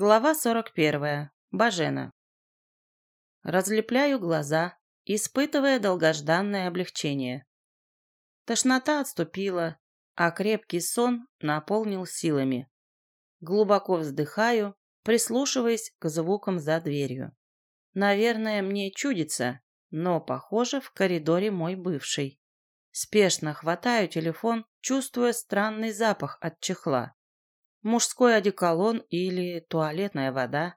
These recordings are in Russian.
Глава 41. Бажена. Разлепляю глаза, испытывая долгожданное облегчение. Тошнота отступила, а крепкий сон наполнил силами. Глубоко вздыхаю, прислушиваясь к звукам за дверью. Наверное, мне чудится, но, похоже, в коридоре мой бывший. Спешно хватаю телефон, чувствуя странный запах от чехла. Мужской одеколон или туалетная вода.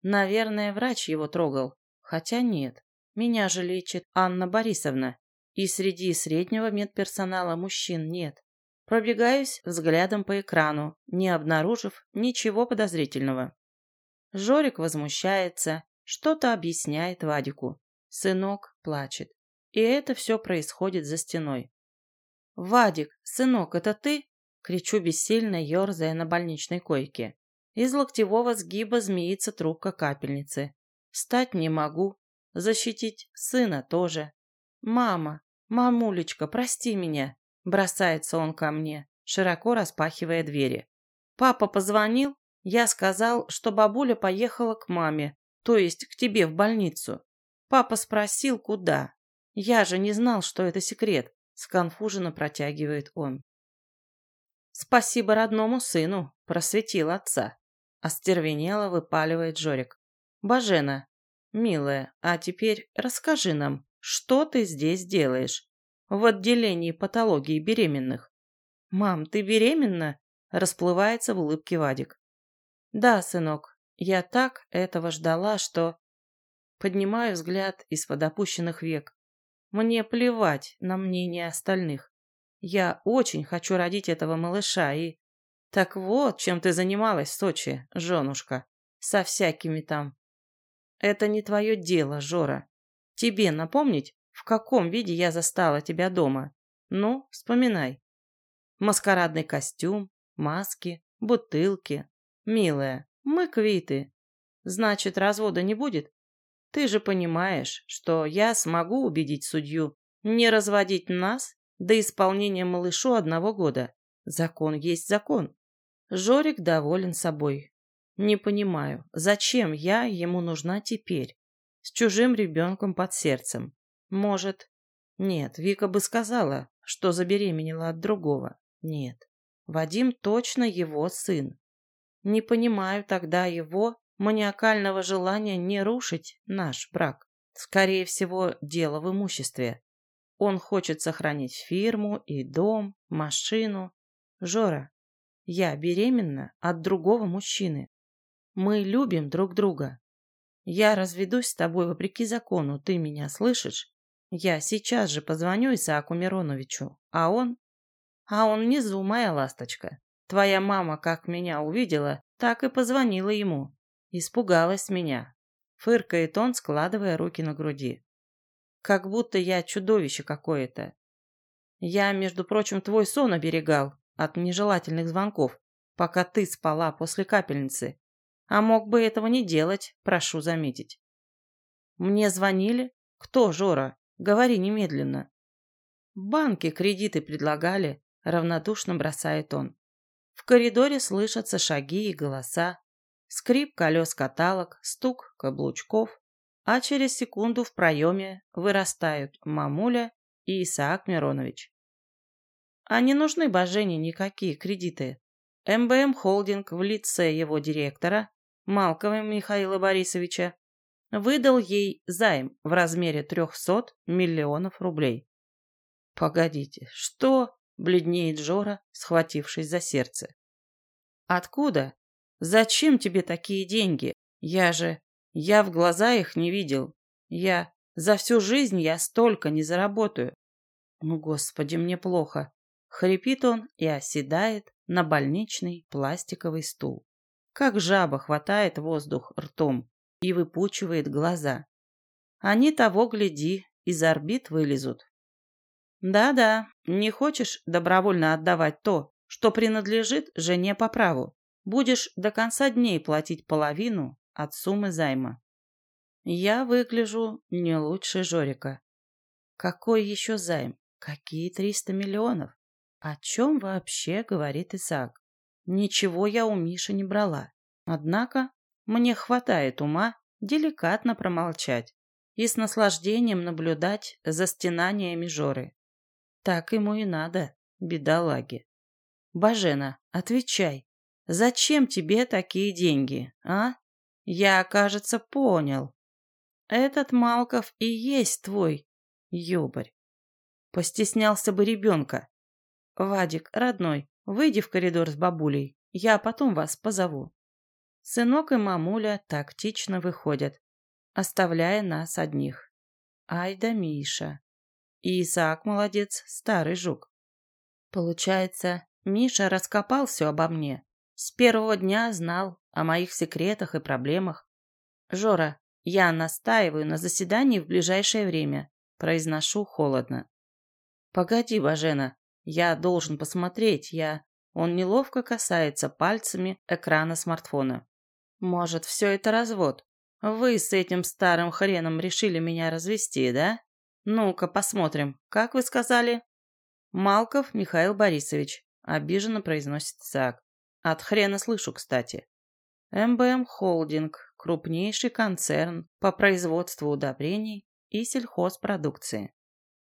Наверное, врач его трогал. Хотя нет, меня же лечит Анна Борисовна. И среди среднего медперсонала мужчин нет. Пробегаюсь взглядом по экрану, не обнаружив ничего подозрительного. Жорик возмущается, что-то объясняет Вадику. Сынок плачет. И это все происходит за стеной. «Вадик, сынок, это ты?» Кричу бессильно, ерзая на больничной койке. Из локтевого сгиба змеится трубка капельницы. Встать не могу. Защитить сына тоже. «Мама, мамулечка, прости меня!» Бросается он ко мне, широко распахивая двери. «Папа позвонил. Я сказал, что бабуля поехала к маме, то есть к тебе в больницу. Папа спросил, куда. Я же не знал, что это секрет», — сконфуженно протягивает он. Спасибо родному сыну, просветил отца. Остервенело выпаливает Жорик. Бажена, милая, а теперь расскажи нам, что ты здесь делаешь? В отделении патологии беременных. Мам, ты беременна? Расплывается в улыбке Вадик. Да, сынок, я так этого ждала, что... Поднимаю взгляд из-под опущенных век. Мне плевать на мнение остальных. Я очень хочу родить этого малыша и... Так вот, чем ты занималась в Сочи, женушка. Со всякими там. Это не твое дело, Жора. Тебе напомнить, в каком виде я застала тебя дома? Ну, вспоминай. Маскарадный костюм, маски, бутылки. Милая, мы квиты. Значит, развода не будет? Ты же понимаешь, что я смогу убедить судью не разводить нас до исполнения малышу одного года. Закон есть закон. Жорик доволен собой. Не понимаю, зачем я ему нужна теперь? С чужим ребенком под сердцем. Может... Нет, Вика бы сказала, что забеременела от другого. Нет. Вадим точно его сын. Не понимаю тогда его маниакального желания не рушить наш брак. Скорее всего, дело в имуществе. Он хочет сохранить фирму и дом, машину. Жора, я беременна от другого мужчины. Мы любим друг друга. Я разведусь с тобой вопреки закону, ты меня слышишь? Я сейчас же позвоню Исааку Мироновичу, а он... А он внизу, моя ласточка. Твоя мама как меня увидела, так и позвонила ему. Испугалась меня. Фыркает он, складывая руки на груди. Как будто я чудовище какое-то. Я, между прочим, твой сон оберегал от нежелательных звонков, пока ты спала после капельницы. А мог бы этого не делать, прошу заметить. Мне звонили? Кто, Жора? Говори немедленно. Банки кредиты предлагали, равнодушно бросает он. В коридоре слышатся шаги и голоса, скрип колес каталог, стук каблучков а через секунду в проеме вырастают мамуля и Исаак Миронович. А не нужны Божене никакие кредиты. МБМ Холдинг в лице его директора, Малкова Михаила Борисовича, выдал ей займ в размере 300 миллионов рублей. «Погодите, что?» – бледнеет Жора, схватившись за сердце. «Откуда? Зачем тебе такие деньги? Я же...» Я в глаза их не видел. Я... За всю жизнь я столько не заработаю. Ну, господи, мне плохо. Хрипит он и оседает на больничный пластиковый стул. Как жаба хватает воздух ртом и выпучивает глаза. Они того, гляди, из орбит вылезут. Да-да, не хочешь добровольно отдавать то, что принадлежит жене по праву. Будешь до конца дней платить половину, от суммы займа. Я выгляжу не лучше Жорика. Какой еще займ? Какие триста миллионов? О чем вообще говорит Исаак? Ничего я у Миши не брала. Однако Мне хватает ума деликатно промолчать и с наслаждением наблюдать за стенаниями Жоры. Так ему и надо, бедолаги. Бажена, отвечай, зачем тебе такие деньги, а? Я, кажется, понял. Этот Малков и есть твой ёбарь. Постеснялся бы ребенка. Вадик, родной, выйди в коридор с бабулей, я потом вас позову. Сынок и мамуля тактично выходят, оставляя нас одних. Ай да Миша. И Исаак молодец, старый жук. Получается, Миша раскопал все обо мне. С первого дня знал о моих секретах и проблемах. Жора, я настаиваю на заседании в ближайшее время. Произношу холодно. Погоди, Бажена, я должен посмотреть, я... Он неловко касается пальцами экрана смартфона. Может, все это развод? Вы с этим старым хреном решили меня развести, да? Ну-ка, посмотрим. Как вы сказали? Малков Михаил Борисович. Обиженно произносит Исаак. От хрена слышу, кстати. МБМ Холдинг. Крупнейший концерн по производству удобрений и сельхозпродукции.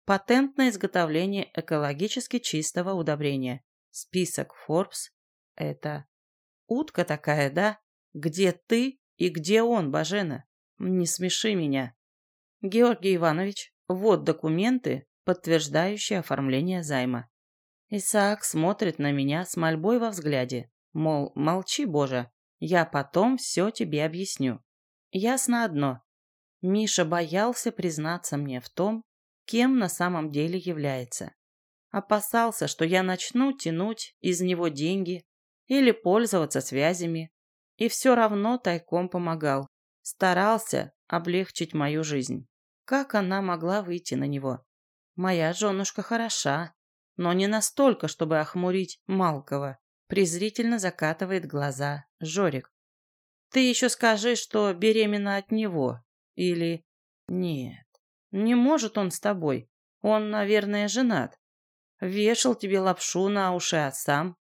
Патент на изготовление экологически чистого удобрения. Список Forbes. Это утка такая, да? Где ты и где он, Бажена? Не смеши меня. Георгий Иванович, вот документы, подтверждающие оформление займа. Исаак смотрит на меня с мольбой во взгляде. Мол, молчи, Боже, я потом все тебе объясню. Ясно одно. Миша боялся признаться мне в том, кем на самом деле является. Опасался, что я начну тянуть из него деньги или пользоваться связями, и все равно тайком помогал. Старался облегчить мою жизнь. Как она могла выйти на него? Моя женушка хороша, но не настолько, чтобы охмурить Малкова. Презрительно закатывает глаза Жорик. Ты еще скажи, что беременна от него. Или... Нет, не может он с тобой. Он, наверное, женат. Вешал тебе лапшу на уши, а сам...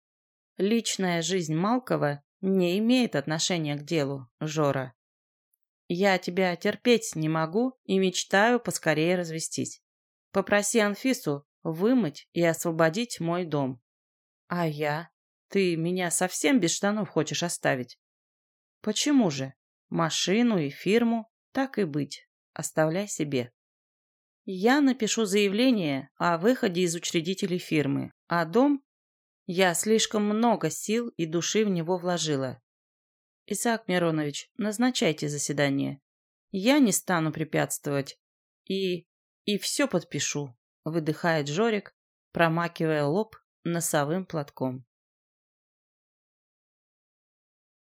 Личная жизнь Малкова не имеет отношения к делу, Жора. Я тебя терпеть не могу и мечтаю поскорее развестись. Попроси Анфису вымыть и освободить мой дом. А я? Ты меня совсем без штанов хочешь оставить? Почему же? Машину и фирму, так и быть. Оставляй себе. Я напишу заявление о выходе из учредителей фирмы, а дом я слишком много сил и души в него вложила. Исаак Миронович, назначайте заседание. Я не стану препятствовать. И... и все подпишу, выдыхает Жорик, промакивая лоб носовым платком.